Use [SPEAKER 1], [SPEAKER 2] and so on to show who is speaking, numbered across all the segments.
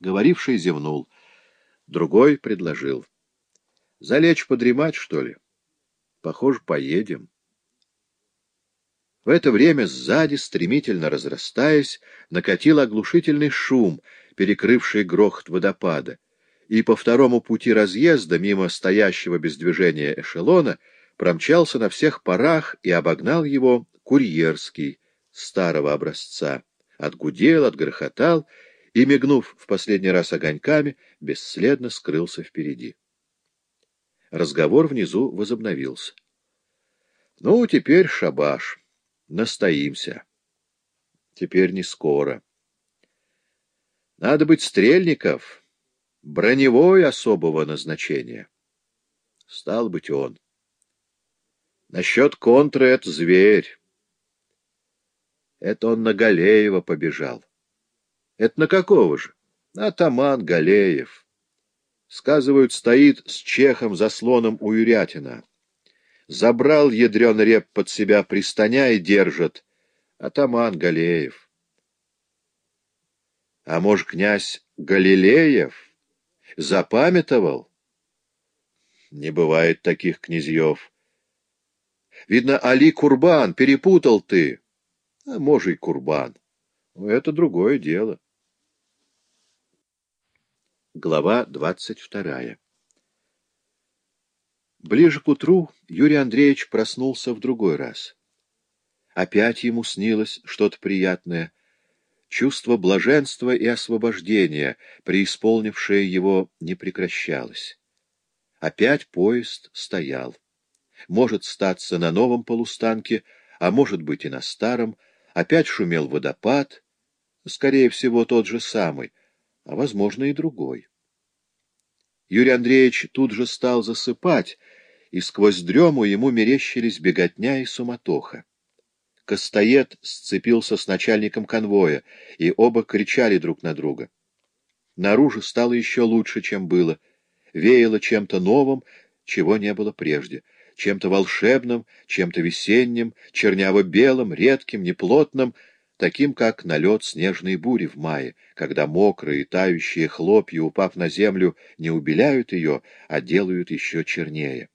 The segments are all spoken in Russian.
[SPEAKER 1] Говоривший зевнул. Другой предложил. Залечь подремать, что ли? Похоже, поедем. В это время сзади, стремительно разрастаясь, накатил оглушительный шум, перекрывший грохот водопада, и по второму пути разъезда, мимо стоящего без движения эшелона, промчался на всех парах и обогнал его курьерский, старого образца, отгудел, отгрохотал и, мигнув в последний раз огоньками, бесследно скрылся впереди. Разговор внизу возобновился. — Ну, теперь шабаш. Настоимся. Теперь не скоро. Надо быть стрельников, броневой особого назначения. Стал быть он. Насчет контры — это зверь. Это он на Галеева побежал. Это на какого же? Атаман Галеев. Сказывают, стоит с чехом заслоном у Юрятина. Забрал ядрен реп под себя пристаня и держит. Атаман Галеев. А может, князь Галилеев запамятовал? Не бывает таких князьев. Видно, Али Курбан, перепутал ты. А может, и Курбан. Но это другое дело. Глава двадцать вторая Ближе к утру Юрий Андреевич проснулся в другой раз. Опять ему снилось что-то приятное. Чувство блаженства и освобождения, преисполнившее его, не прекращалось. Опять поезд стоял. Может статься на новом полустанке, а может быть и на старом. Опять шумел водопад, скорее всего, тот же самый, а, возможно, и другой. Юрий Андреевич тут же стал засыпать, и сквозь дрему ему мерещились беготня и суматоха. Костоед сцепился с начальником конвоя, и оба кричали друг на друга. Наружу стало еще лучше, чем было. Веяло чем-то новым, чего не было прежде, чем-то волшебным, чем-то весенним, черняво-белым, редким, неплотным — таким как налет снежной бури в мае, когда мокрые тающие хлопья, упав на землю, не убеляют ее, а делают еще чернее.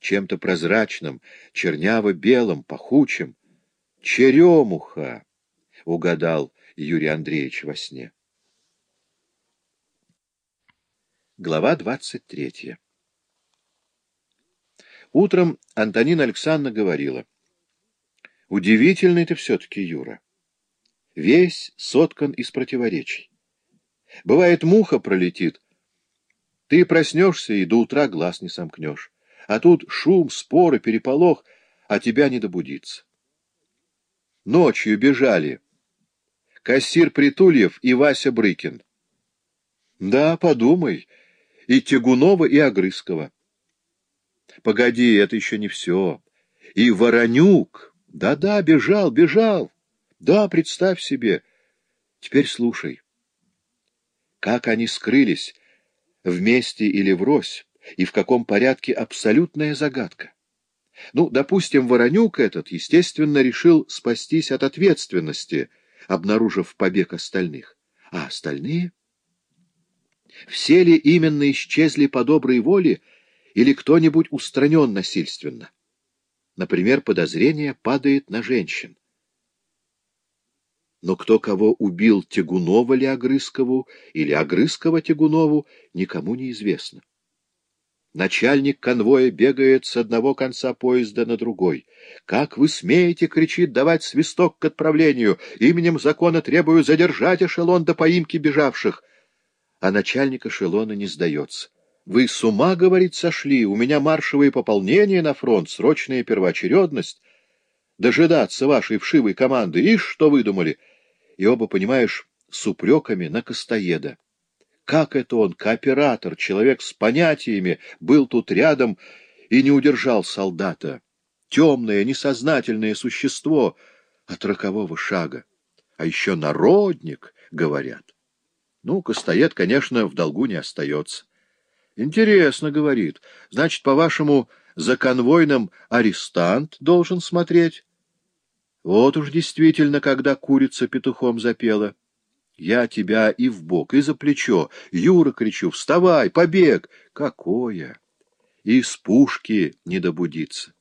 [SPEAKER 1] Чем-то прозрачным, черняво-белым, пахучим. «Черемуха!» — угадал Юрий Андреевич во сне. Глава двадцать третья Утром Антонина Александровна говорила — Удивительный ты все-таки, Юра. Весь соткан из противоречий. Бывает, муха пролетит. Ты проснешься и до утра глаз не сомкнешь. А тут шум, споры, переполох, а тебя не добудится. Ночью бежали. Кассир Притульев и Вася Брыкин. Да, подумай, и Тягунова, и Огрызкова. Погоди, это еще не все. И Воронюк... Да-да, бежал, бежал. Да, представь себе. Теперь слушай. Как они скрылись, вместе или врозь, и в каком порядке абсолютная загадка. Ну, допустим, Воронюк этот, естественно, решил спастись от ответственности, обнаружив побег остальных. А остальные? Все ли именно исчезли по доброй воле, или кто-нибудь устранен насильственно? Например, подозрение падает на женщин. Но кто кого убил, Тягунова ли Огрызкову или Огрызкова Тягунову, никому не известно. Начальник конвоя бегает с одного конца поезда на другой. «Как вы смеете, — кричит, — давать свисток к отправлению? Именем закона требую задержать эшелон до поимки бежавших!» А начальник эшелона не сдается. Вы с ума, говорит, сошли, у меня маршевые пополнения на фронт, срочная первоочередность. Дожидаться вашей вшивой команды, ишь, что выдумали. И оба, понимаешь, с упреками на Костоеда. Как это он, кооператор, человек с понятиями, был тут рядом и не удержал солдата? Темное, несознательное существо от рокового шага. А еще народник, говорят. Ну, Костоед, конечно, в долгу не остается. Интересно, говорит. Значит, по-вашему, за конвойным арестант должен смотреть? Вот уж действительно, когда курица петухом запела. Я тебя и в бок, и за плечо. Юра, кричу, вставай, побег. Какое? Из пушки не добудиться.